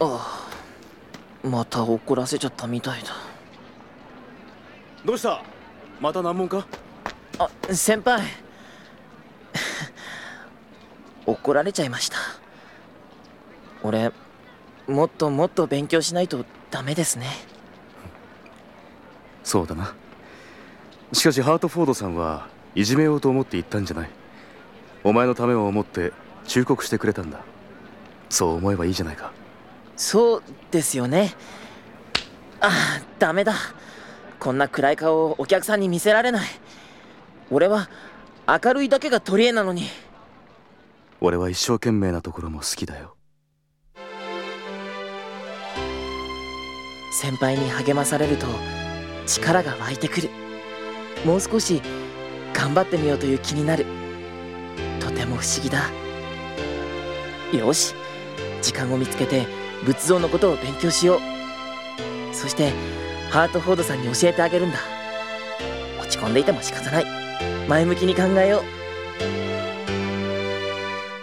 あまた怒らせちゃったみたいだ。どうした？また難問か？あ先輩。怒られちゃいました。俺もっともっと勉強しないとダメですね。そうだな。しかしハートフォードさんはいじめようと思って言ったんじゃない。お前のためを思って忠告してくれたんだ。そう思えばいいじゃないかそうですよね。ああダメだ。こんな暗い顔をお客さんに見せられない。俺は明るいだけが取り柄なのに。俺は一生懸命なところも好きだよ。先輩に励まされると力が湧いてくる。もう少し頑張ってみようという気になる。とても不思議だ。よし時間を見つけて仏像のことを勉強しよう。そしてハートフォードさんに教えてあげるんだ。落ち込んでいても仕方ない。前向きに考えよう。